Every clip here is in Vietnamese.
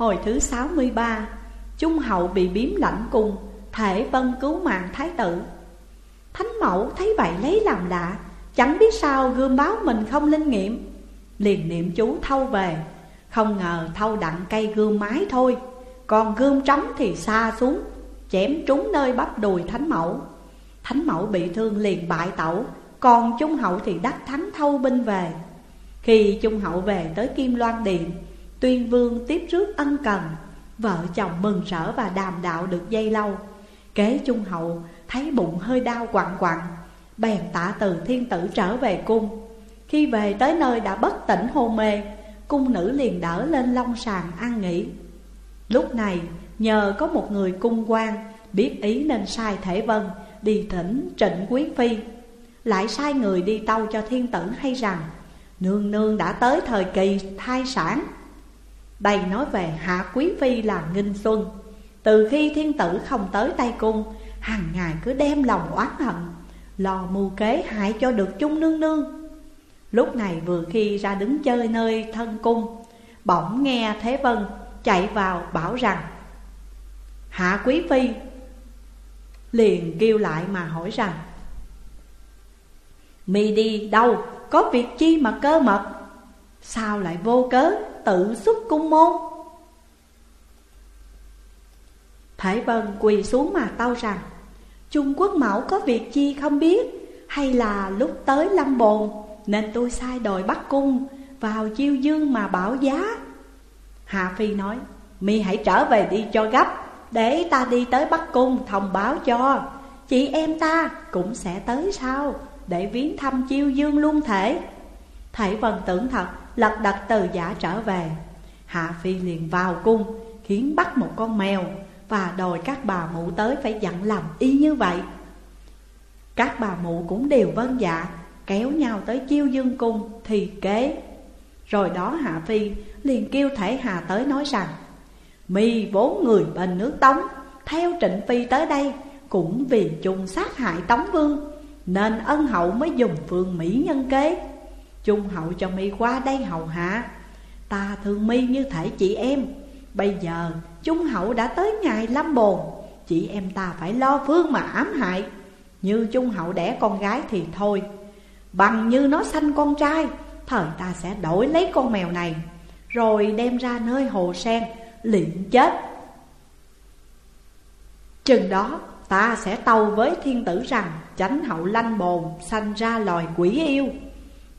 Hồi thứ 63 Trung hậu bị biếm lãnh cung, Thể vân cứu mạng thái tử. Thánh mẫu thấy vậy lấy làm lạ, Chẳng biết sao gươm báo mình không linh nghiệm. Liền niệm chú thâu về, Không ngờ thâu đặng cây gươm mái thôi, Còn gươm trống thì xa xuống, Chém trúng nơi bắp đùi thánh mẫu. Thánh mẫu bị thương liền bại tẩu, Còn Trung hậu thì đắc thắng thâu binh về. Khi Trung hậu về tới Kim Loan Điện Tuyên vương tiếp rước ân cần, Vợ chồng mừng rỡ và đàm đạo được dây lâu. Kế Trung hậu, thấy bụng hơi đau quặn quặn, Bèn tạ từ thiên tử trở về cung. Khi về tới nơi đã bất tỉnh hôn mê, Cung nữ liền đỡ lên long sàng ăn nghỉ. Lúc này, nhờ có một người cung quan, Biết ý nên sai Thể Vân, đi thỉnh trịnh quý phi. Lại sai người đi tâu cho thiên tử hay rằng, Nương nương đã tới thời kỳ thai sản đây nói về hạ quý phi là nghinh xuân. Từ khi thiên tử không tới tay cung, hàng ngày cứ đem lòng oán hận lò mưu kế hại cho được chung nương nương. Lúc này vừa khi ra đứng chơi nơi thân cung, Bỗng nghe Thế Vân chạy vào bảo rằng, Hạ quý phi, Liền kêu lại mà hỏi rằng, Mi đi đâu, có việc chi mà cơ mật? Sao lại vô cớ? Tự xuất cung môn. Thái Vân quỳ xuống mà tâu rằng, Trung Quốc mẫu có việc chi không biết? Hay là lúc tới Lâm Bồn, Nên tôi sai đòi bắt cung, Vào chiêu dương mà bảo giá? Hạ Phi nói, mi hãy trở về đi cho gấp, Để ta đi tới Bắc Cung thông báo cho. Chị em ta cũng sẽ tới sau, Để viếng thăm chiêu dương luôn thể. Thể Vân tưởng thật lật đặt từ giả trở về. Hạ Phi liền vào cung, Khiến bắt một con mèo Và đòi các bà mụ tới phải dặn làm y như vậy. Các bà mụ cũng đều vâng dạ Kéo nhau tới chiêu dương cung thì kế. Rồi đó Hạ Phi liền kêu thể Hà tới nói rằng, Mi vốn người bên nước Tống, Theo Trịnh Phi tới đây Cũng vì chung sát hại Tống Vương, Nên ân hậu mới dùng phương Mỹ nhân kế. Trung hậu cho mi qua đây hầu hạ. Ta thương mi như thể chị em. Bây giờ Trung hậu đã tới ngày lâm bồn. Chị em ta phải lo phương mà ám hại. Như Trung hậu đẻ con gái thì thôi. Bằng như nó sanh con trai, Thời ta sẽ đổi lấy con mèo này. Rồi đem ra nơi hồ sen Liện chết. Chừng đó, ta sẽ tâu với thiên tử rằng Chánh hậu lanh bồn sanh ra loài quỷ yêu.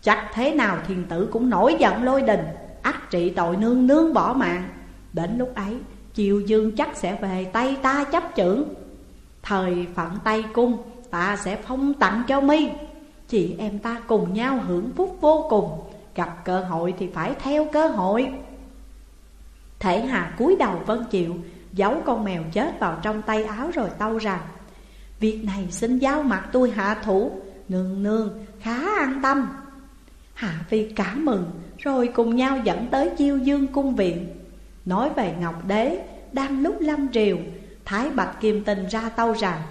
Chắc thế nào thiền tử cũng nổi giận lôi đình ắt trị tội nương nương bỏ mạng. Đến lúc ấy, Chiều dương chắc sẽ về tay ta chấp trưởng. Thời phận Tây Cung, Ta sẽ phong tặng cho mi. Chị em ta cùng nhau hưởng phúc vô cùng, Gặp cơ hội thì phải theo cơ hội. Thể Hà cúi đầu vân chịu, Giấu con mèo chết vào trong tay áo rồi tâu rằng, Việc này xin giao mặt tôi hạ thủ, Nương nương khá an tâm. Hạ Phi cảm mừng, Rồi cùng nhau dẫn tới chiêu dương cung viện. Nói về Ngọc Đế, Đang lúc lâm triều, Thái Bạch Kim Tinh ra tâu rằng,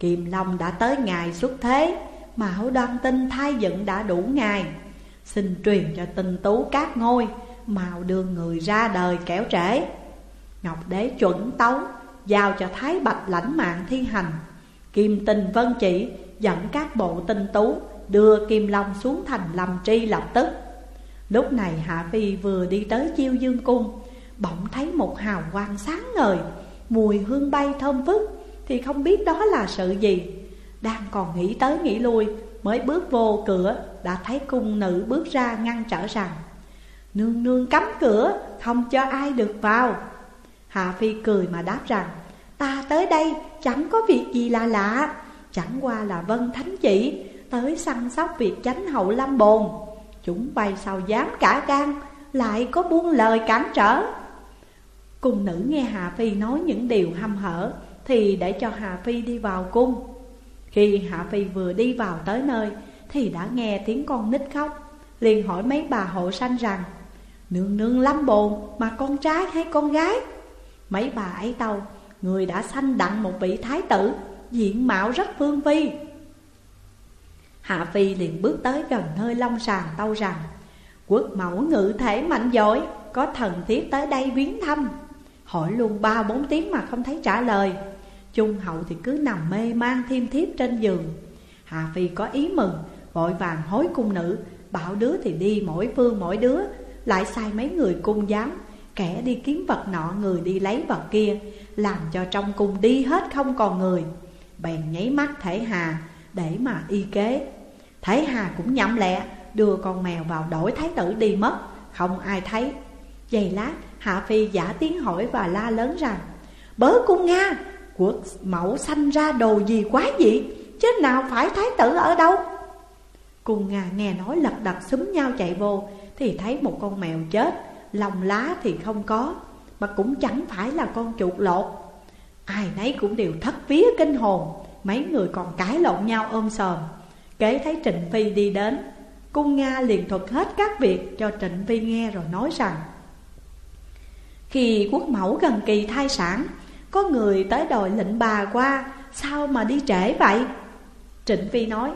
Kim Long đã tới ngày xuất thế Mão đoan tinh thai dựng đã đủ ngày Xin truyền cho tinh tú các ngôi Mạo đưa người ra đời kéo trễ. Ngọc Đế chuẩn tấu, Giao cho Thái Bạch lãnh mạng thi hành. Kim Tinh vân chỉ, dẫn các bộ tinh tú đưa Kim Long xuống thành lâm tri lập tức. Lúc này Hạ Phi vừa đi tới chiêu dương cung, Bỗng thấy một hào quang sáng ngời, Mùi hương bay thơm phức, Thì không biết đó là sự gì. Đang còn nghĩ tới nghĩ lui, Mới bước vô cửa, Đã thấy cung nữ bước ra ngăn trở rằng, Nương nương cấm cửa, Không cho ai được vào. Hạ Phi cười mà đáp rằng, Ta tới đây chẳng có việc gì là lạ, Chẳng qua là vân thánh chỉ Tới săn sóc việc chánh hậu lâm bồn. Chúng bay sao dám cả gan, Lại có buông lời cản trở. Cung nữ nghe Hà Phi nói những điều hăm hở, Thì để cho Hà Phi đi vào cung. Khi Hạ Phi vừa đi vào tới nơi, Thì đã nghe tiếng con nít khóc, liền hỏi mấy bà hộ sanh rằng, Nương nương lâm bồn, mà con trai hay con gái? Mấy bà ấy tâu, Người đã sanh đặng một vị thái tử, Diện mạo rất phương vi. Hạ Phi liền bước tới gần nơi long sàng tâu rằng Quốc mẫu ngự thể mạnh giỏi có thần thiết tới đây viếng thăm. Hỏi luôn ba bốn tiếng mà không thấy trả lời. Trung hậu thì cứ nằm mê man thiêm thiếp trên giường. Hà Phi có ý mừng, Vội vàng hối cung nữ, Bảo đứa thì đi mỗi phương mỗi đứa, Lại sai mấy người cung giám, Kẻ đi kiếm vật nọ người đi lấy vật kia, Làm cho trong cung đi hết không còn người. Bèn nháy mắt thể hà, để mà y kế. Thái hà cũng nhậm lẹ Đưa con mèo vào đổi thái tử đi mất. Không ai thấy. Giây lát, Hạ Phi giả tiếng hỏi và la lớn rằng, Bớ cung Nga, Quốc mẫu sanh ra đồ gì quá dị? Chứ nào phải thái tử ở đâu? Cung Nga nghe nói lật đật xúm nhau chạy vô, Thì thấy một con mèo chết. Lòng lá thì không có, Mà cũng chẳng phải là con chuột lột. Ai nấy cũng đều thất vía kinh hồn, Mấy người còn cãi lộn nhau ôm sờm Kế thấy Trịnh Phi đi đến, Cung Nga liền thuật hết các việc cho Trịnh Phi nghe rồi nói rằng, Khi quốc mẫu gần kỳ thai sản, Có người tới đòi lệnh bà qua, Sao mà đi trễ vậy? Trịnh Phi nói,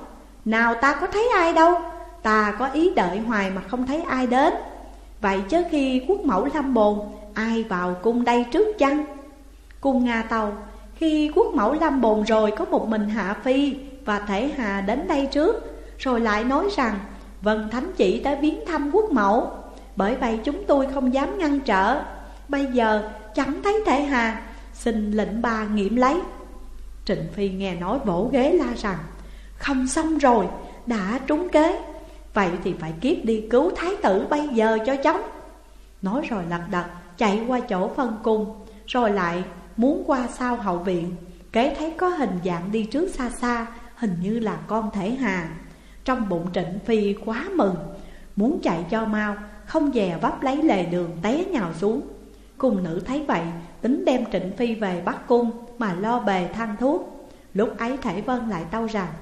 Nào ta có thấy ai đâu, Ta có ý đợi hoài mà không thấy ai đến Vậy chứ khi quốc mẫu lâm bồn, Ai vào cung đây trước chăng? Cung Nga Tàu Khi quốc mẫu lâm bồn rồi Có một mình Hạ Phi và Thể Hà đến đây trước Rồi lại nói rằng Vân Thánh chỉ tới viếng thăm quốc mẫu Bởi vậy chúng tôi không dám ngăn trở. Bây giờ chẳng thấy Thể Hà Xin lệnh bà nghiệm lấy. Trịnh Phi nghe nói vỗ ghế la rằng Không xong rồi, đã trúng kế Vậy thì phải kiếp đi cứu thái tử bây giờ cho chóng. Nói rồi lật đật chạy qua chỗ phân cung Rồi lại muốn qua sau hậu viện Kế thấy có hình dạng đi trước xa xa Hình như là con thể hà. Trong bụng trịnh phi quá mừng, Muốn chạy cho mau, Không dè vấp lấy lề đường té nhào xuống. Cung nữ thấy vậy, Tính đem trịnh phi về bắt cung Mà lo bề thang thuốc. Lúc ấy Thể Vân lại tâu rằng,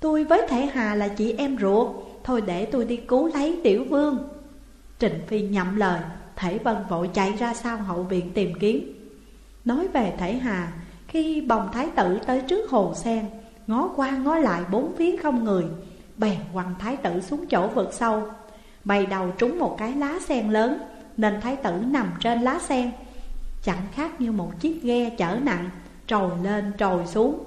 Tôi với Thể Hà là chị em ruột, Thôi để tôi đi cứu lấy tiểu vương. Trịnh Phi nhậm lời, Thể Vân vội chạy ra sau hậu viện tìm kiếm. Nói về Thể Hà, Khi bồng thái tử tới trước hồ sen Ngó qua ngó lại bốn phía không người, Bèn quăng thái tử xuống chỗ vực sâu. Bay đầu trúng một cái lá sen lớn, Nên thái tử nằm trên lá sen. Chẳng khác như một chiếc ghe chở nặng, Trồi lên trồi xuống.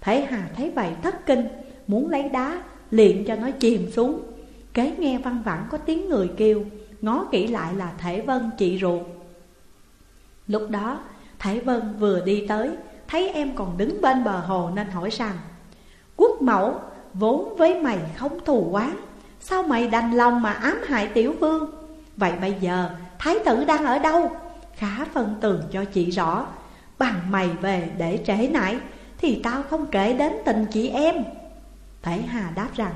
Thế Hà thấy vậy thất kinh, Muốn lấy đá, liền cho nó chìm xuống. Kế nghe văn vẳng có tiếng người kêu, Ngó kỹ lại là Thể Vân chị ruột. Lúc đó, Thể Vân vừa đi tới Thấy em còn đứng bên bờ hồ nên hỏi rằng, Quốc mẫu, vốn với mày không thù oán, Sao mày đành lòng mà ám hại tiểu vương? Vậy bây giờ, thái tử đang ở đâu? Khá phân tường cho chị rõ. Bằng mày về để trễ nải Thì tao không kể đến tình chị em. Thể Hà đáp rằng,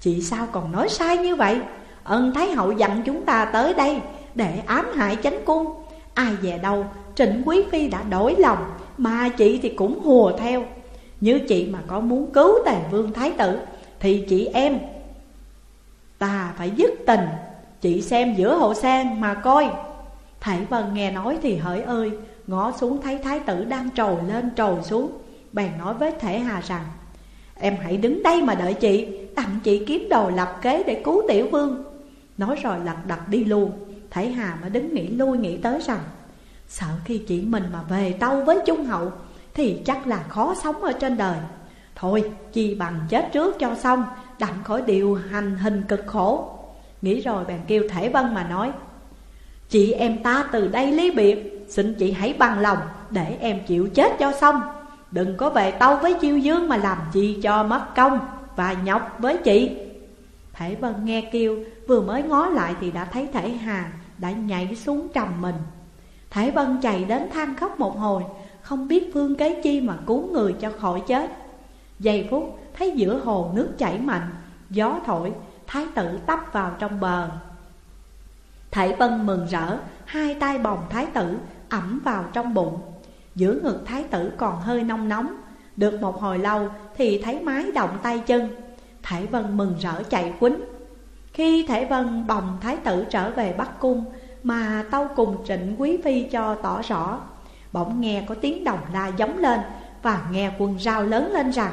Chị sao còn nói sai như vậy? Ân Thái Hậu dặn chúng ta tới đây Để ám hại chánh cung. Ai về đâu, Trịnh Quý Phi đã đổi lòng mà chị thì cũng hùa theo. Như chị mà có muốn cứu tề vương thái tử, Thì chị em Ta phải dứt tình. Chị xem giữa hậu sang mà coi. Thải Vân nghe nói thì hỡi ơi, Ngó xuống thấy thái tử đang trồi lên trồi xuống. Bèn nói với Thể Hà rằng, Em hãy đứng đây mà đợi chị, Tặng chị kiếm đồ lập kế để cứu tiểu vương. Nói rồi lặng đặt đi luôn. Thể Hà mới đứng nghĩ lui, nghĩ tới rằng Sợ khi chị mình mà về tâu với Trung Hậu, Thì chắc là khó sống ở trên đời. Thôi, chi bằng chết trước cho xong Đặng khỏi điều hành hình cực khổ. Nghĩ rồi bèn kêu Thể Vân mà nói, Chị em ta từ đây ly biệt, Xin chị hãy bằng lòng Để em chịu chết cho xong. Đừng có về tâu với chiêu dương mà làm chi cho mất công Và nhọc với chị. Thể Vân nghe kêu, Vừa mới ngó lại thì đã thấy Thể Hà Đã nhảy xuống trầm mình. Thái Vân chạy đến than khóc một hồi, Không biết phương kế chi mà cứu người cho khỏi chết. Giây phút, thấy giữa hồ nước chảy mạnh, Gió thổi, Thái tử tấp vào trong bờ. Thái Vân mừng rỡ, Hai tay bồng thái tử, ẩm vào trong bụng. Giữa ngực thái tử còn hơi nóng nóng. Được một hồi lâu thì thấy mái động tay chân. Thái Vân mừng rỡ chạy quýnh. Khi Thái Vân bồng thái tử trở về Bắc Cung mà tâu cùng trịnh quý phi cho tỏ rõ. Bỗng nghe có tiếng đồng la giống lên Và nghe quân rao lớn lên rằng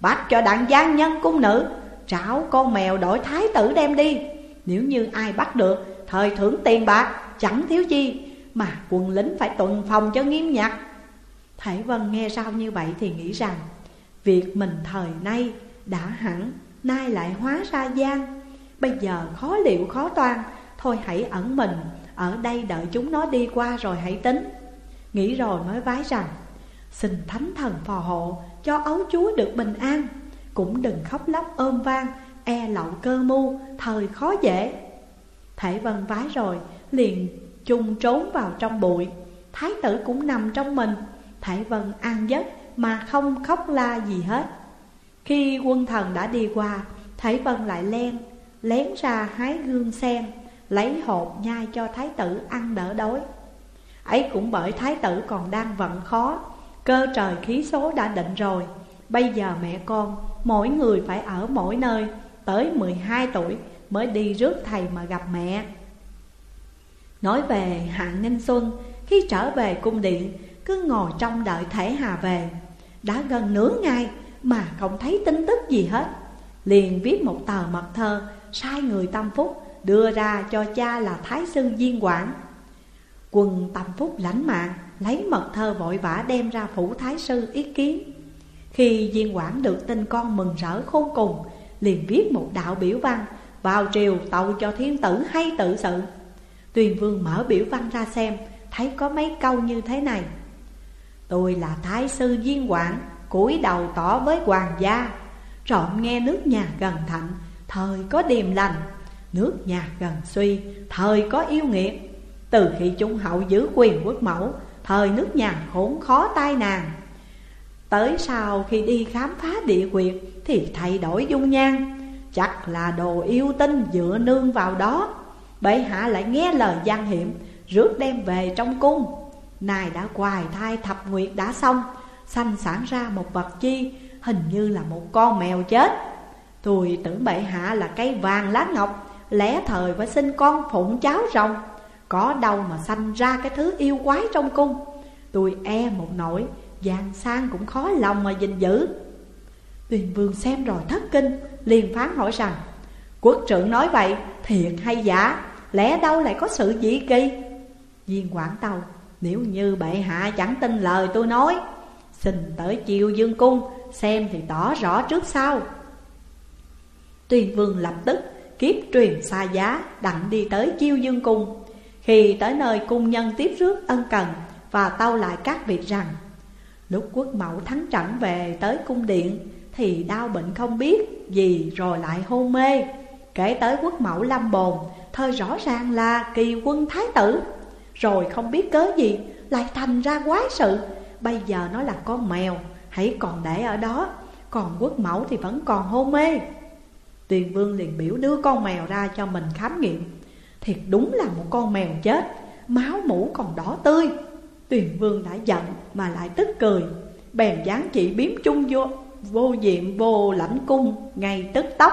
Bắt cho đặng gian nhân cung nữ, Trảo con mèo đổi thái tử đem đi. Nếu như ai bắt được, Thời thưởng tiền bạc, chẳng thiếu chi, Mà quân lính phải tuần phòng cho nghiêm nhặt. Thể Vân nghe sao như vậy thì nghĩ rằng, Việc mình thời nay đã hẳn, Nay lại hóa ra gian Bây giờ khó liệu khó toan, Thôi hãy ẩn mình ở đây đợi chúng nó đi qua rồi hãy tính. Nghĩ rồi mới vái rằng, Xin thánh thần phò hộ Cho ấu chúa được bình an, Cũng đừng khóc lóc ôm vang E lậu cơ mu Thời khó dễ. Thể vân vái rồi, Liền chung trốn vào trong bụi. Thái tử cũng nằm trong mình. Thể vân an giấc Mà không khóc la gì hết. Khi quân thần đã đi qua, Thể vân lại len, Lén ra hái gương sen. Lấy hộp nhai cho thái tử ăn đỡ đói. Ấy cũng bởi thái tử còn đang vận khó, Cơ trời khí số đã định rồi, Bây giờ mẹ con, Mỗi người phải ở mỗi nơi, Tới 12 tuổi mới đi rước thầy mà gặp mẹ. Nói về Hạng Ninh Xuân, Khi trở về cung điện, Cứ ngồi trong đợi thể Hà về. Đã gần nửa ngày mà không thấy tin tức gì hết. Liền viết một tờ mật thơ, Sai người tâm phúc đưa ra cho cha là Thái sư Diên Quảng. Quần tầm phúc lãnh mạng, Lấy mật thơ vội vã đem ra phủ Thái sư ý kiến. Khi Diên Quảng được tin con mừng rỡ khôn cùng, Liền viết một đạo biểu văn Vào triều tàu cho thiên tử hay tự sự. Tuyền vương mở biểu văn ra xem, Thấy có mấy câu như thế này. Tôi là thái sư Diên Quảng, cúi đầu tỏ với hoàng gia. Trộm nghe nước nhà gần thạnh, Thời có điềm lành Nước nhà gần suy, Thời có yêu nghiệt. Từ khi Trung hậu giữ quyền quốc mẫu, Thời nước nhà khốn khó tai nạn. Tới sau khi đi khám phá địa quyệt Thì thay đổi dung nhan. Chắc là đồ yêu tinh dựa nương vào đó. Bệ hạ lại nghe lời gian hiểm, Rước đem về trong cung. Nài đã quài thai thập nguyệt đã xong, Sanh sản ra một vật chi, Hình như là một con mèo chết. Tôi tưởng bệ hạ là cây vàng lá ngọc Lẽ thời phải sinh con phụng cháu rồng. Có đâu mà sanh ra cái thứ yêu quái trong cung. Tôi e một nỗi Giang sang cũng khó lòng mà gìn giữ. Tuyền vương xem rồi thất kinh, liền phán hỏi rằng, Quốc trưởng nói vậy, thiệt hay giả? Lẽ đâu lại có sự dị kỳ? Viên quản tàu Nếu như bệ hạ chẳng tin lời tôi nói, Xin tới chiều dương cung Xem thì tỏ rõ trước sau. Tuyền vương lập tức kiếp truyền xa giá Đặng đi tới chiêu dương cung. Khi tới nơi cung nhân tiếp rước ân cần Và tâu lại các việc rằng, Lúc quốc mẫu thắng trận về tới cung điện Thì đau bệnh không biết gì rồi lại hôn mê. Kể tới quốc mẫu lâm bồn, Thời rõ ràng là kỳ quân thái tử. Rồi không biết cớ gì Lại thành ra quái sự. Bây giờ nó là con mèo, Hãy còn để ở đó, Còn quốc mẫu thì vẫn còn hôn mê. Tuyền vương liền biểu đưa con mèo ra cho mình khám nghiệm Thiệt đúng là một con mèo chết Máu mũ còn đỏ tươi. Tuyền vương đã giận mà lại tức cười Bèn gián chỉ biếm chung vô Vô diệm vô lãnh cung ngay tức tóc,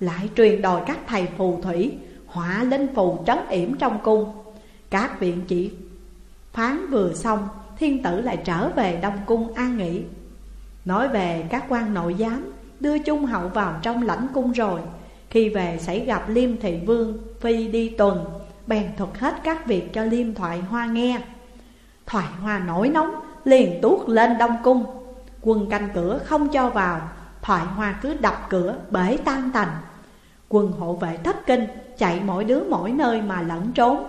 Lại truyền đòi các thầy phù thủy Họa linh phù trấn yểm trong cung. Các viện chỉ phán vừa xong Thiên tử lại trở về Đông Cung an nghỉ. Nói về các quan nội giám Đưa Trung Hậu vào trong lãnh cung rồi. Khi về xảy gặp Liêm Thị Vương, Phi đi tuần, Bèn thuật hết các việc cho Liêm Thoại Hoa nghe. Thoại Hoa nổi nóng, Liền tuốt lên Đông Cung. Quân canh cửa không cho vào, Thoại Hoa cứ đập cửa bể tan tành. Quân hộ vệ thất kinh, Chạy mỗi đứa mỗi nơi mà lẫn trốn.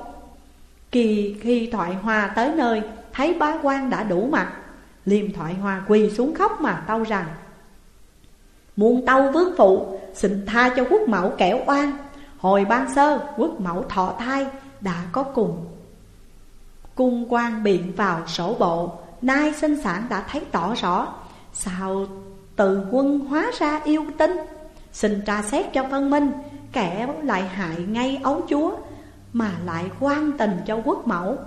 Kỳ khi Thoại Hoa tới nơi, Thấy bá quan đã đủ mặt. Liêm Thoại Hoa quỳ xuống khóc mà tâu rằng Muôn tâu vương phụ, Xin tha cho quốc mẫu kẻo oan. Hồi ban sơ, quốc mẫu thọ thai, Đã có cùng. Cung quan biện vào sổ bộ, Nay sinh sản đã thấy tỏ rõ. Sao từ quân hóa ra yêu tinh? Xin tra xét cho phân minh Kẻ lại hại ngay ấu chúa, Mà lại quan tình cho quốc mẫu.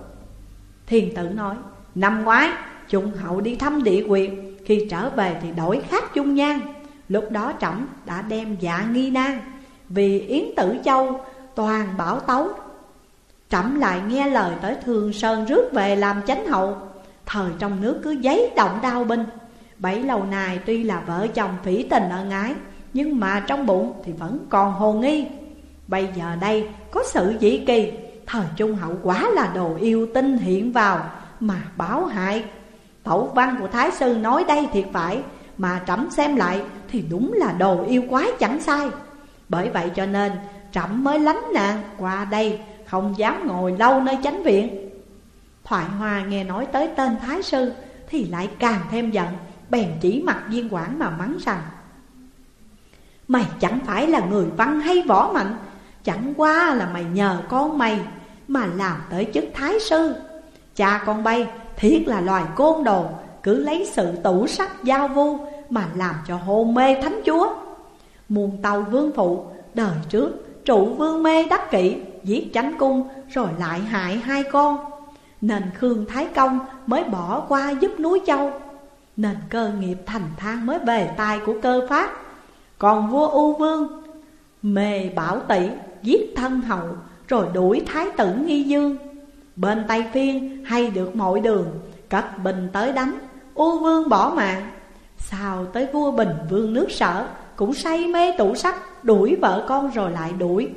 Thiền tử nói, Năm ngoái Trung hậu đi thăm địa quyệt, Khi trở về thì đổi khác chung nhan. Lúc đó trẫm đã đem dạ nghi nan Vì Yến Tử Châu toàn bảo tấu. Trẫm lại nghe lời tới Thường Sơn rước về làm chánh hậu. Thời trong nước cứ giấy động đau binh. Bảy lâu này tuy là vợ chồng phỉ tình ở ngái, Nhưng mà trong bụng thì vẫn còn hồ nghi. Bây giờ đây có sự dĩ kỳ. Thời trung hậu quả là đồ yêu tinh hiện vào Mà báo hại. Tẩu văn của Thái Sư nói đây thiệt phải. Mà trẫm xem lại thì đúng là đồ yêu quái chẳng sai. Bởi vậy cho nên, trẫm mới lánh nạn qua đây, Không dám ngồi lâu nơi chánh viện. Thoại Hoa nghe nói tới tên Thái Sư Thì lại càng thêm giận, Bèn chỉ mặt viên quản mà mắng rằng, Mày chẳng phải là người văn hay võ mạnh, Chẳng qua là mày nhờ con mày Mà làm tới chức Thái Sư. Cha con bay thiết là loài côn đồ cứ lấy sự tủ sắc giao vu Mà làm cho hôn mê thánh chúa. Muôn tàu vương phụ, Đời trước, trụ vương mê đắc kỷ, Giết tránh cung, rồi lại hại hai con. Nên Khương Thái Công mới bỏ qua giúp núi châu. Nên cơ nghiệp thành thang mới về tay của cơ phát Còn vua U Vương, Mê bảo tỷ, giết thân hậu, Rồi đuổi thái tử nghi dương. Bên Tây Phiên hay được mọi đường, Cất bình tới đánh. U Vương bỏ mạng. Sao tới vua Bình Vương nước sở, Cũng say mê tủ sắc, Đuổi vợ con rồi lại đuổi.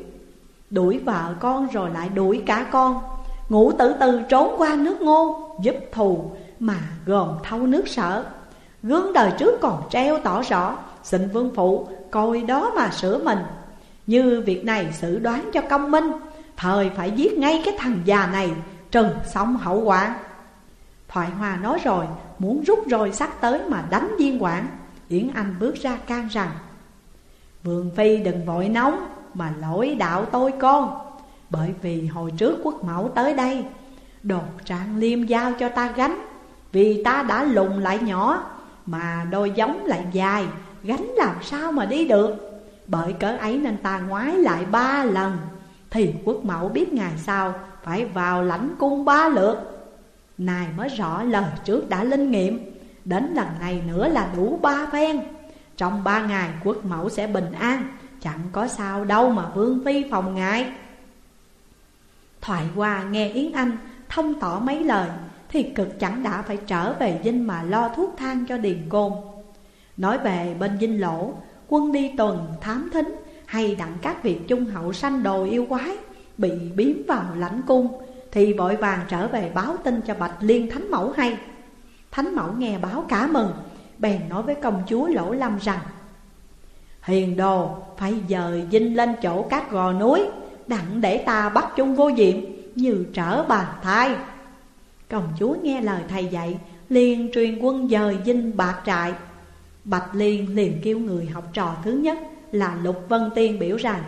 Đuổi vợ con rồi lại đuổi cả con. Ngũ tử từ trốn qua nước ngô, Giúp thù mà gồm thâu nước sở. Gương đời trước còn treo tỏ rõ, Xin vương phụ coi đó mà sửa mình. Như việc này xử đoán cho công minh, Thời phải giết ngay cái thằng già này Trừng xong hậu quả. Thoại Hòa nói rồi Muốn rút roi sắt tới mà đánh viên quản, Yến Anh bước ra can rằng, Vương Phi đừng vội nóng, Mà lỗi đạo tôi con. Bởi vì hồi trước quốc mẫu tới đây Đột trạng liêm giao cho ta gánh. Vì ta đã lùng lại nhỏ, Mà đôi giống lại dài, Gánh làm sao mà đi được? Bởi cớ ấy nên ta ngoái lại ba lần. Thì quốc mẫu biết ngày sau Phải vào lãnh cung ba lượt. Này mới rõ lời trước đã linh nghiệm. Đến lần này nữa là đủ ba phen. Trong ba ngày quốc mẫu sẽ bình an. Chẳng có sao đâu mà vương phi phòng ngại Thoại qua nghe Yến Anh thông tỏ mấy lời, Thì cực chẳng đã phải trở về dinh mà lo thuốc thang cho Điền Côn. Nói về bên dinh lỗ, Quân đi tuần, thám thính, Hay đặng các việc trung hậu sanh đồ yêu quái, Bị biếm vào lãnh cung thì vội vàng trở về báo tin cho Bạch Liên Thánh Mẫu hay. Thánh Mẫu nghe báo cả mừng, Bèn nói với công chúa Lỗ Lâm rằng, Hiền đồ, phải dời dinh lên chỗ các gò núi, Đặng để ta bắt chung vô diệm Như trở bàn thai. Công chúa nghe lời thầy dạy, liền truyền quân dời dinh bạc trại. Bạch Liên liền kêu người học trò thứ nhất là Lục Vân Tiên biểu rằng,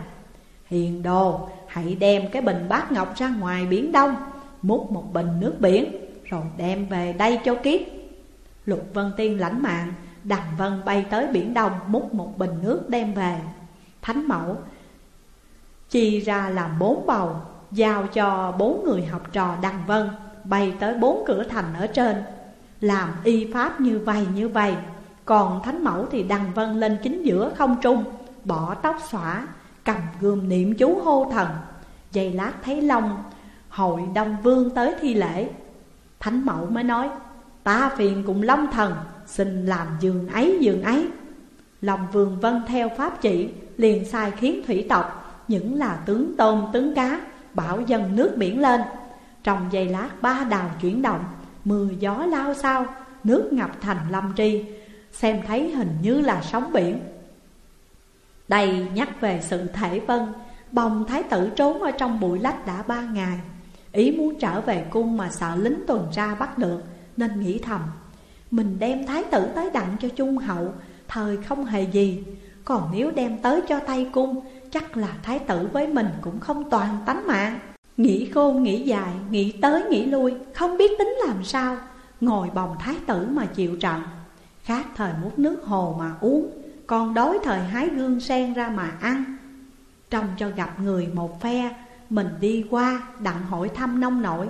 Hiền đồ hãy đem cái bình bát ngọc ra ngoài biển đông, Múc một bình nước biển, rồi đem về đây cho kiếp. Lục Vân Tiên lãnh mạng, Đằng Vân bay tới biển đông, múc một bình nước đem về. Thánh mẫu, Chi ra làm bốn bầu, Giao cho bốn người học trò Đằng Vân, Bay tới bốn cửa thành ở trên. Làm y pháp như vậy như vậy Còn Thánh Mẫu thì Đằng Vân lên chính giữa không trung, Bỏ tóc xõa Cầm gươm niệm chú hô thần. Dây lát thấy Long Hội Đông Vương tới thi lễ. Thánh Mẫu mới nói, Ta phiền cùng Long Thần, Xin làm giường ấy giường ấy. Long Vương vân theo pháp chỉ, Liền sai khiến thủy tộc, những là tướng tôm tướng cá, Bảo dần nước biển lên. Trong giây lát ba đào chuyển động, Mưa gió lao sao, Nước ngập thành lâm tri, Xem thấy hình như là sóng biển. Đây nhắc về sự thể vân Bồng thái tử trốn ở trong bụi lách đã ba ngày. Ý muốn trở về cung mà sợ lính tuần tra bắt được Nên nghĩ thầm Mình đem thái tử tới đặng cho trung hậu Thời không hề gì. Còn nếu đem tới cho tay cung Chắc là thái tử với mình cũng không toàn tánh mạng. Nghĩ khôn nghĩ dài, nghĩ tới nghĩ lui Không biết tính làm sao Ngồi bồng thái tử mà chịu trận. Khác thời múc nước hồ mà uống còn đói thời hái gương sen ra mà ăn. Trông cho gặp người một phe, Mình đi qua đặng hỏi thăm nông nổi.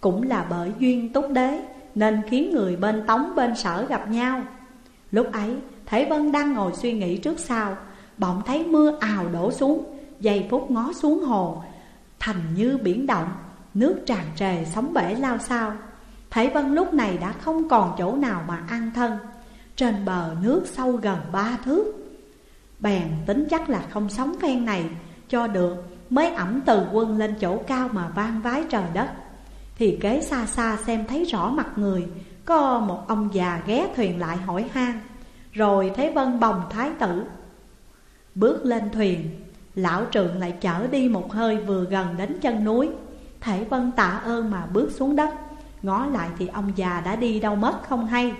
Cũng là bởi duyên túc đế, Nên khiến người bên tống bên sở gặp nhau. Lúc ấy, Thế Vân đang ngồi suy nghĩ trước sau, Bỗng thấy mưa ào đổ xuống, Giây phút ngó xuống hồ. Thành như biển động, Nước tràn trề sóng bể lao sao Thấy Vân lúc này đã không còn chỗ nào mà an thân. Trên bờ nước sâu gần ba thước. Bèn tính chắc là không sống phen này Cho được, Mới ẩm từ quân lên chỗ cao mà vang vái trời đất. Thì kế xa xa xem thấy rõ mặt người, Có một ông già ghé thuyền lại hỏi han. Rồi thấy Vân bồng thái tử. Bước lên thuyền, Lão trượng lại chở đi một hơi vừa gần đến chân núi. Thể Vân tạ ơn mà bước xuống đất. Ngó lại thì ông già đã đi đâu mất không hay.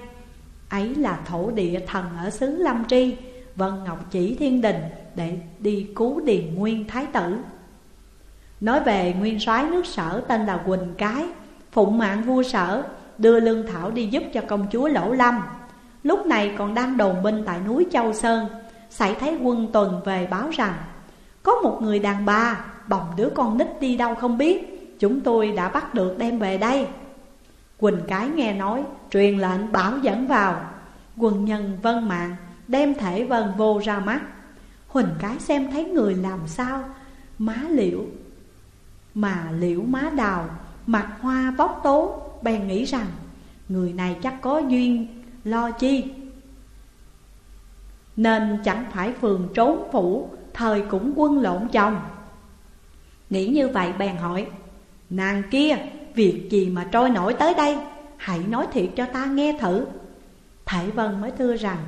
Ấy là thổ địa thần ở xứ Lâm Tri, Vân Ngọc chỉ thiên đình để đi cứu Điền Nguyên Thái tử. Nói về nguyên soái nước sở tên là Quỳnh Cái, Phụng mạng vua sở, đưa lương thảo đi giúp cho công chúa Lỗ Lâm. Lúc này còn đang đồn binh tại núi Châu Sơn Xảy thấy quân tuần về báo rằng, Có một người đàn bà, bồng đứa con nít đi đâu không biết, Chúng tôi đã bắt được đem về đây. Quỳnh Cái nghe nói, Truyền lệnh bảo dẫn vào. Quân nhân vân mạng Đem thể vân vô ra mắt. Huỳnh Cái xem thấy người làm sao, Má liễu. Mà liễu má đào, Mặt hoa bóc tố, Bèn nghĩ rằng, Người này chắc có duyên, lo chi? Nên chẳng phải phường trốn phủ, Thời cũng quân lộn chồng. Nghĩ như vậy bèn hỏi, Nàng kia Việc gì mà trôi nổi tới đây? Hãy nói thiệt cho ta nghe thử. Thải Vân mới thưa rằng,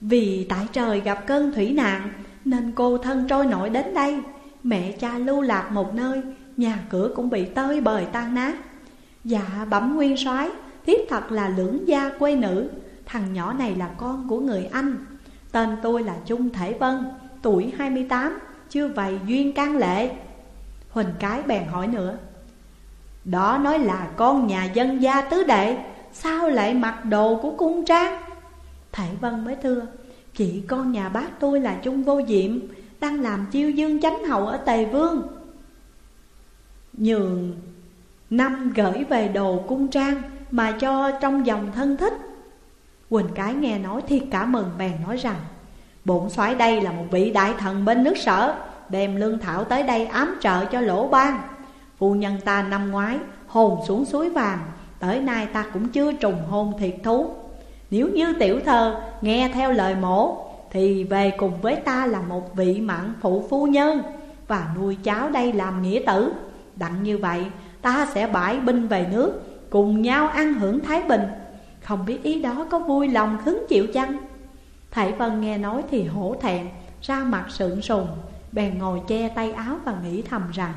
Vì tại trời gặp cơn thủy nạn, Nên cô thân trôi nổi đến đây. Mẹ cha lưu lạc một nơi, Nhà cửa cũng bị tơi bời tan nát. Dạ bẩm nguyên soái, Thiếp thật là lưỡng gia quê nữ. Thằng nhỏ này là con của người Anh. Tên tôi là Trung Thể Vân, Tuổi 28 Chưa vầy duyên can lệ. Huỳnh cái bèn hỏi nữa đó nói là con nhà dân gia tứ đệ, Sao lại mặc đồ của cung trang? Thầy Vân mới thưa Chị con nhà bác tôi là Trung Vô Diệm, Đang làm chiêu dương chánh hậu ở Tề Vương. Nhường năm gửi về đồ cung trang Mà cho trong dòng thân thích. Quỳnh Cái nghe nói thiệt cả mừng bèn nói rằng, Bổn soái đây là một vị đại thần bên nước sở, Đem lương thảo tới đây ám trợ cho lỗ ban. Phu nhân ta năm ngoái, hồn xuống suối vàng, Tới nay ta cũng chưa trùng hôn thiệt thú. Nếu như tiểu thơ nghe theo lời mổ, Thì về cùng với ta là một vị mặn phụ phu nhân, Và nuôi cháu đây làm nghĩa tử. Đặng như vậy, ta sẽ bãi binh về nước, Cùng nhau ăn hưởng Thái Bình. Không biết ý đó có vui lòng khứng chịu chăng? Thầy Vân nghe nói thì hổ thẹn, Ra mặt sượng sùng, Bèn ngồi che tay áo và nghĩ thầm rằng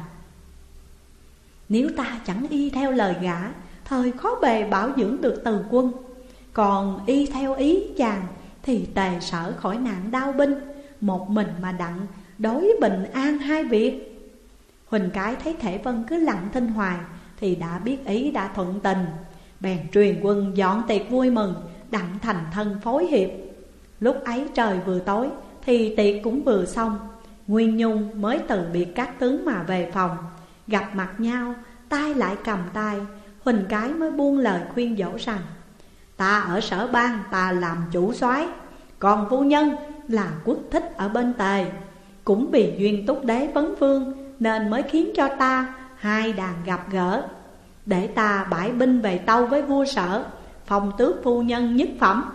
nếu ta chẳng y theo lời gã, Thời khó bề bảo dưỡng được từ quân. Còn y theo ý chàng, Thì tề sở khỏi nạn đau binh. Một mình mà đặng, Đối bình an hai việc. Huỳnh cái thấy thể vân cứ lặng thinh hoài, Thì đã biết ý đã thuận tình. Bèn truyền quân dọn tiệc vui mừng, Đặng thành thân phối hiệp. Lúc ấy trời vừa tối, Thì tiệc cũng vừa xong. Nguyên Nhung mới từ biệt các tướng mà về phòng. Gặp mặt nhau, tay lại cầm tay Huỳnh cái mới buông lời khuyên dỗ rằng Ta ở sở bang ta làm chủ soái Còn phu nhân là quốc thích ở bên tề Cũng vì duyên túc đế vấn vương Nên mới khiến cho ta hai đàn gặp gỡ. Để ta bãi binh về tâu với vua sở phong tước phu nhân nhất phẩm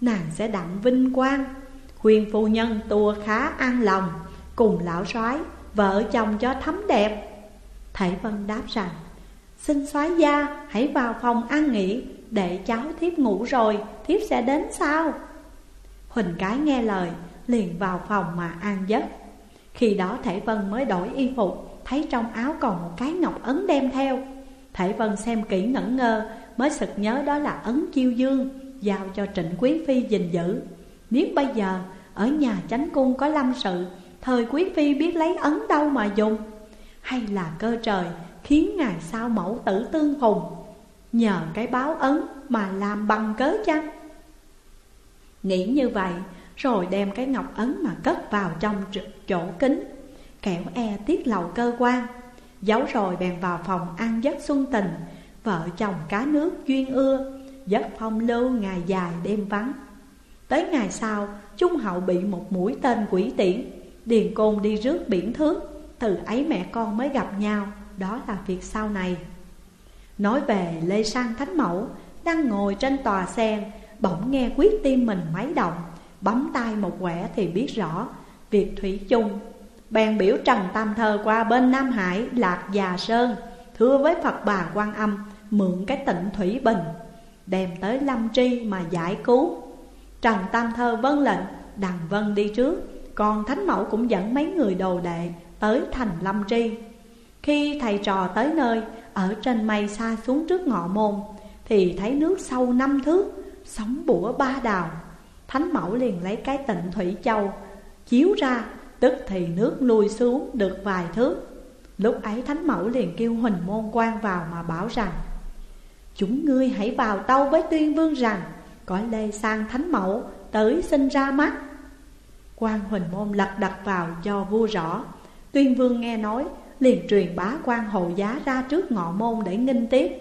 Nàng sẽ đặng vinh quang Khuyên phu nhân tua khá an lòng Cùng lão soái vợ chồng cho thấm đẹp. Thảy Vân đáp rằng, Xin soái gia, hãy vào phòng ăn nghỉ, Để cháu thiếp ngủ rồi, Thiếp sẽ đến sau Huỳnh cái nghe lời, Liền vào phòng mà an giấc. Khi đó Thể Vân mới đổi y phục, Thấy trong áo còn một cái ngọc ấn đem theo. Thể Vân xem kỹ ngẩn ngơ, Mới sực nhớ đó là ấn chiêu dương, Giao cho trịnh quý phi gìn giữ. Nếu bây giờ, ở nhà chánh cung có lâm sự, Thời quý phi biết lấy ấn đâu mà dùng? Hay là cơ trời khiến ngài sao mẫu tử tương phùng Nhờ cái báo ấn mà làm bằng cớ chăng? Nghĩ như vậy, rồi đem cái ngọc ấn mà cất vào trong chỗ kính, Kẻo e tiết lầu cơ quan, Giấu rồi bèn vào phòng ăn giấc xuân tình, Vợ chồng cá nước duyên ưa, Giấc phong lưu ngày dài đêm vắng. Tới ngày sau, Trung hậu bị một mũi tên quỷ tiễn Điền côn đi rước biển thước từ ấy mẹ con mới gặp nhau, Đó là việc sau này. Nói về Lê Sang Thánh Mẫu, Đang ngồi trên tòa sen, Bỗng nghe quyết tim mình máy động, Bấm tay một quẻ thì biết rõ, Việc Thủy chung. Bèn biểu Trần Tam Thơ qua bên Nam Hải, Lạc Già Sơn, Thưa với Phật bà quan âm, mượn cái tịnh thủy bình, Đem tới Lâm Tri mà giải cứu. Trần Tam Thơ vân lệnh, Đằng Vân đi trước, Còn Thánh Mẫu cũng dẫn mấy người đồ đệ tới thành Lâm Tri. Khi thầy trò tới nơi, Ở trên mây xa xuống trước ngọ môn, Thì thấy nước sâu năm thước Sóng bủa ba đào. Thánh Mẫu liền lấy cái tịnh thủy châu, Chiếu ra, Tức thì nước lui xuống được vài thước Lúc ấy Thánh Mẫu liền kêu Huỳnh Môn quan vào mà bảo rằng, Chúng ngươi hãy vào tâu với tuyên vương rằng, Có lê sang Thánh Mẫu tới sinh ra mắt. Quan Huỳnh Môn lật đặt vào cho vua rõ Tuyên vương nghe nói, liền truyền bá quan hộ giá ra trước ngọ môn để nghinh tiếp.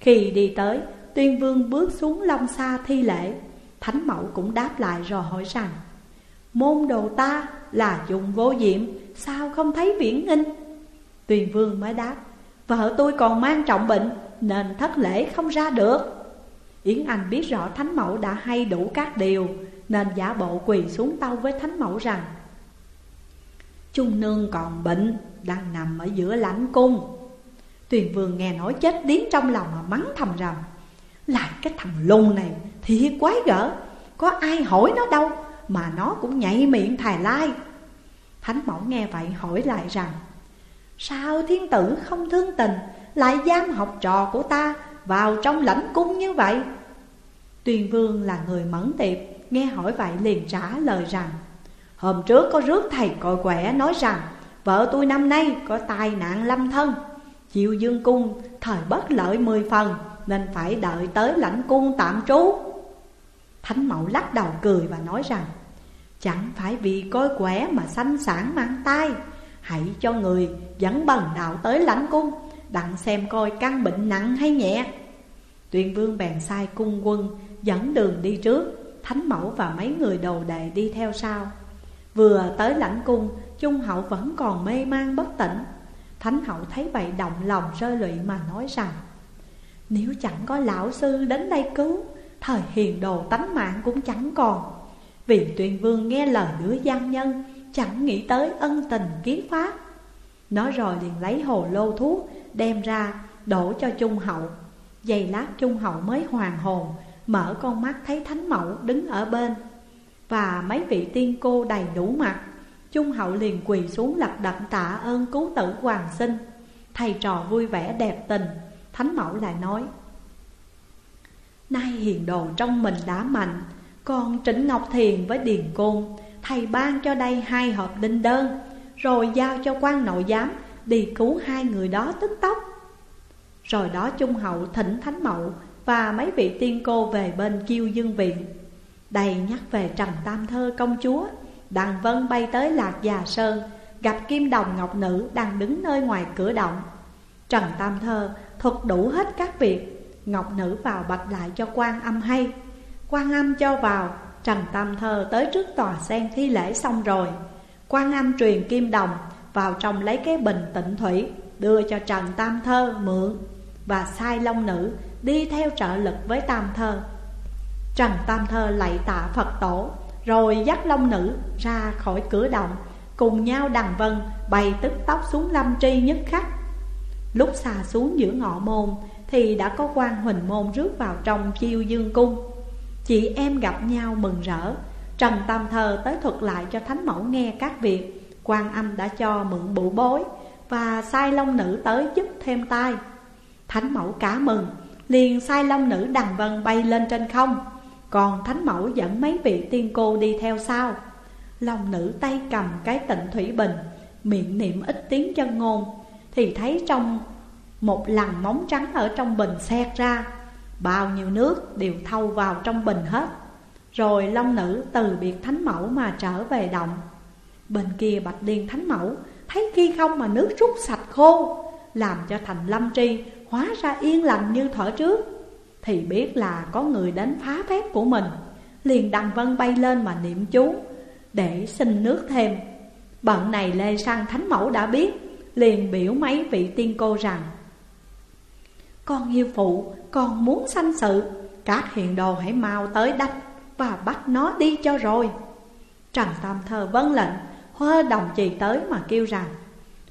Khi đi tới, Tuyên vương bước xuống long xa thi lễ. Thánh mẫu cũng đáp lại rồi hỏi rằng, Môn đồ ta là dùng vô diệm, Sao không thấy viễn nghinh? Tuyền vương mới đáp, Vợ tôi còn mang trọng bệnh, Nên thất lễ không ra được. Yến Anh biết rõ Thánh Mẫu đã hay đủ các điều, Nên giả bộ quỳ xuống tâu với Thánh Mẫu rằng Trung nương còn bệnh, Đang nằm ở giữa lãnh cung. Tuyền vương nghe nói chết điếng trong lòng mà mắng thầm rằng, Lại cái thằng lùng này thiệt quái gở, Có ai hỏi nó đâu, Mà nó cũng nhảy miệng thài lai. Thánh mẫu nghe vậy hỏi lại rằng, Sao thiên tử không thương tình, Lại giam học trò của ta Vào trong lãnh cung như vậy? Tuyền vương là người mẫn tiệp, Nghe hỏi vậy liền trả lời rằng Hôm trước có rước thầy coi quẻ nói rằng, Vợ tôi năm nay có tai nạn lâm thân. Chiều dương cung, thời bất lợi mười phần, Nên phải đợi tới lãnh cung tạm trú. Thánh mẫu lắc đầu cười và nói rằng, Chẳng phải vì coi quẻ mà sanh sản mang tai. Hãy cho người dẫn bần đạo tới lãnh cung, Đặng xem coi căn bệnh nặng hay nhẹ. Tuyên vương bèn sai cung quân dẫn đường đi trước. Thánh mẫu và mấy người đầu đệ đi theo sau. Vừa tới lãnh cung Trung hậu vẫn còn mê man bất tỉnh. Thánh hậu thấy vậy động lòng rơi lụy mà nói rằng, Nếu chẳng có lão sư đến đây cứu, Thời hiền đồ tánh mạng cũng chẳng còn. Vì tuyên vương nghe lời đứa gian nhân, Chẳng nghĩ tới ân tình kiến pháp. Nói rồi liền lấy hồ lô thuốc, Đem ra, đổ cho Trung Hậu. Giây lát Trung Hậu mới hoàn hồn, Mở con mắt thấy Thánh Mẫu đứng ở bên. Và mấy vị tiên cô đầy đủ mặt. Trung Hậu liền quỳ xuống lập đặng tạ ơn cứu tử hoàng sinh. Thầy trò vui vẻ đẹp tình. Thánh Mẫu lại nói, Nay hiền đồ trong mình đã mạnh Còn Trịnh Ngọc Thiền với Điền Côn, Thầy ban cho đây hai hộp đinh đơn, Rồi giao cho quan nội giám Đi cứu hai người đó tức tốc. Rồi đó Trung Hậu thỉnh Thánh mẫu Và mấy vị tiên cô về bên kiêu dương viện. Đầy nhắc về Trần Tam Thơ công chúa Đằng Vân bay tới Lạc Già Sơn, Gặp Kim Đồng Ngọc Nữ đang đứng nơi ngoài cửa động. Trần Tam Thơ thuật đủ hết các việc, Ngọc Nữ vào bạch lại cho quan âm hay. Quan âm cho vào Trần Tam Thơ tới trước tòa sen thi lễ xong rồi. Quan âm truyền kim đồng vào trong lấy cái bình tịnh thủy, Đưa cho Trần Tam Thơ mượn. Và sai Long Nữ đi theo trợ lực với Tam Thơ. Trần Tam Thơ lạy tạ Phật tổ, Rồi dắt Long Nữ ra khỏi cửa động, Cùng nhau đằng vân bày tức tóc xuống lâm tri nhất khắc. Lúc xa xuống giữa ngọ môn, Thì đã có quan huỳnh môn rước vào trong chiêu dương cung. Chị em gặp nhau mừng rỡ, Trần Tam Thơ tới thuật lại cho Thánh Mẫu nghe các việc. Quan âm đã cho mượn bụ bối Và sai long nữ tới giúp thêm tay Thánh Mẫu cả mừng, Liền sai long nữ đằng vân bay lên trên không. Còn Thánh Mẫu dẫn mấy vị tiên cô đi theo sau. Long nữ tay cầm cái tịnh thủy bình, Miệng niệm ít tiếng chân ngôn, Thì thấy trong một lằn móng trắng ở trong bình xẹt ra. Bao nhiêu nước đều thâu vào trong bình hết. Rồi Long Nữ từ biệt Thánh Mẫu mà trở về động. Bên kia Bạch Liên Thánh Mẫu Thấy khi không mà nước rút sạch khô, Làm cho thành lâm tri Hóa ra yên lành như thở trước. Thì biết là có người đến phá phép của mình. Liền đằng vân bay lên mà niệm chú, Để xin nước thêm. Bận này Lê Sang Thánh Mẫu đã biết, Liền biểu mấy vị tiên cô rằng, con yêu phụ còn muốn sanh sự, Các hiện đồ hãy mau tới đắp Và bắt nó đi cho rồi. Trần Tam Thơ vâng lệnh hoa đồng trì tới mà kêu rằng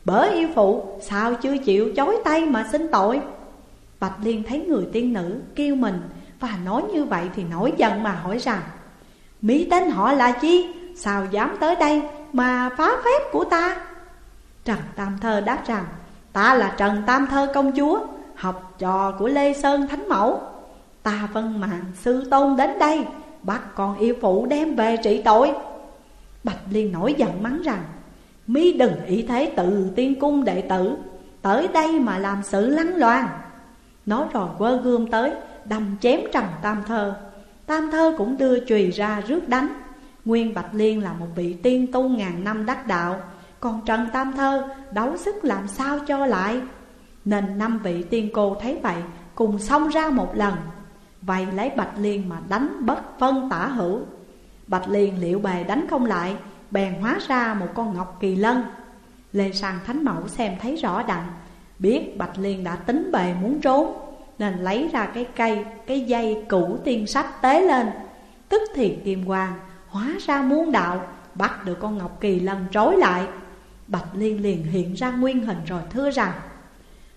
bởi yêu phụ, sao chưa chịu chối tay mà xin tội? Bạch Liên thấy người tiên nữ kêu mình Và nói như vậy thì nổi giận mà hỏi rằng, Mỹ tên họ là chi? Sao dám tới đây mà phá phép của ta? Trần Tam Thơ đáp rằng, Ta là Trần Tam Thơ công chúa, Học trò của Lê Sơn Thánh Mẫu. Ta vân mạng sư tôn đến đây, Bắt con yêu phụ đem về trị tội. Bạch Liên nổi giận mắng rằng, Mi đừng ý thế tự tiên cung đệ tử, Tới đây mà làm sự lăng loàn. Nói rồi quơ gươm tới, Đâm chém Trần Tam Thơ. Tam Thơ cũng đưa chùy ra rước đánh. Nguyên Bạch Liên là một vị tiên tu ngàn năm đắc đạo. Còn Trần Tam Thơ, đấu sức làm sao cho lại? Nên năm vị tiên cô thấy vậy, Cùng xông ra một lần. Vậy lấy Bạch Liên mà đánh bất phân tả hữu. Bạch Liên liệu bề đánh không lại, Bèn hóa ra một con ngọc kỳ lân. Lê Sang Thánh Mẫu xem thấy rõ đặng Biết Bạch Liên đã tính bề muốn trốn Nên lấy ra cái cây, cái dây cũ tiên sách tế lên. Tức thì kim quang hóa ra muôn đạo Bắt được con Ngọc Kỳ lần trối lại. Bạch Liên liền hiện ra nguyên hình rồi thưa rằng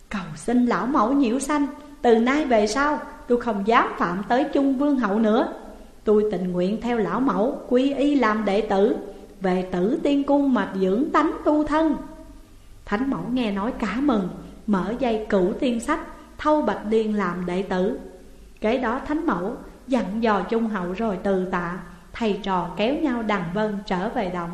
Cầu xin lão mẫu nhiễu sanh Từ nay về sau tôi không dám phạm tới chung vương hậu nữa. Tôi tình nguyện theo lão mẫu quy y làm đệ tử Về tử tiên cung mà dưỡng tánh tu thân. Thánh mẫu nghe nói cả mừng Mở dây cửu tiên sách, Thâu Bạch Liên làm đệ tử. Cái đó thánh mẫu dặn dò trung hậu rồi từ tạ, Thầy trò kéo nhau đằng vân trở về động.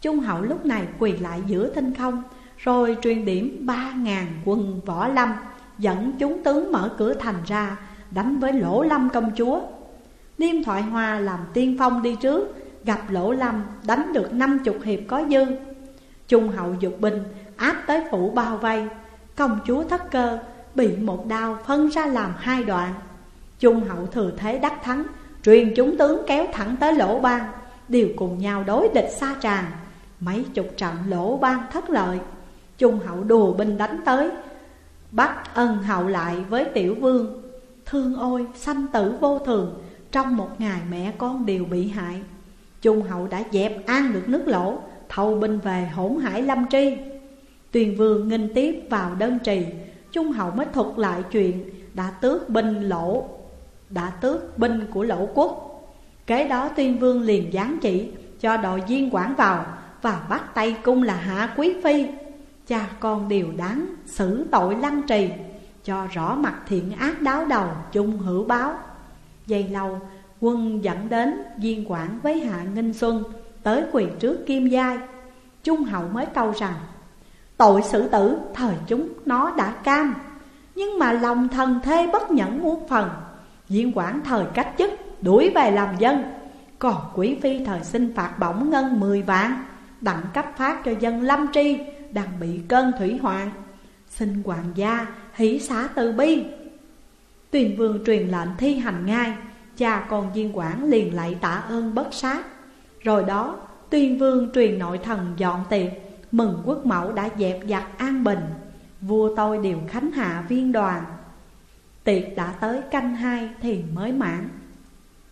Trung hậu lúc này quỳ lại giữa tinh không, Rồi truyền điểm ba ngàn quân võ lâm, Dẫn chúng tướng mở cửa thành ra, Đánh với lỗ lâm công chúa. Liêm thoại hoa làm tiên phong đi trước, Gặp lỗ lâm, đánh được năm chục hiệp có dư. Trung hậu dục binh áp tới phủ bao vây. Công chúa thất cơ bị một đao phân ra làm hai đoạn. Trung hậu thừa thế đắc thắng, Truyền chúng tướng kéo thẳng tới lỗ ban Đều cùng nhau đối địch xa tràn. Mấy chục trận lỗ ban thất lợi. Trung hậu đùa binh đánh tới, Bắt ân hậu lại với tiểu vương. Thương ôi, sanh tử vô thường, Trong một ngày mẹ con đều bị hại. Trung hậu đã dẹp an được nước lỗ Thâu binh về hỗn hải lâm tri. Tuyền vương nghinh tiếp vào đơn trì, Trung hậu mới thuật lại chuyện, Đã tước binh lỗ, Đã tước binh của lỗ quốc. Kế đó tuyên vương liền giáng chỉ, Cho đội viên quản vào Và bắt tay cung là hạ quý phi. Cha con đều đáng xử tội lăng trì, Cho rõ mặt thiện ác đáo đầu chung hữu báo. Dây lâu, quân dẫn đến viên quản với hạ nghinh xuân Tới quỳ trước kim giai. Trung hậu mới câu rằng Tội xử tử, thời chúng nó đã cam. Nhưng mà lòng thần thê bất nhẫn muôn phần. Viên quản thời cách chức, đuổi về làm dân. Còn quý phi thời sinh phạt bổng ngân 10 vạn, Đặng cấp phát cho dân lâm tri Đang bị cơn thủy hoạn. Xin hoàng gia hỷ xá từ bi. Tuyền vương truyền lệnh thi hành ngay, Cha con viên quản liền lại tạ ơn bất sát. Rồi đó Tuyên vương truyền nội thần dọn tiệc. Mừng quốc mẫu đã dẹp giặc an bình, Vua tôi đều khánh hạ viên đoàn. Tiệc đã tới canh hai thì mới mãn.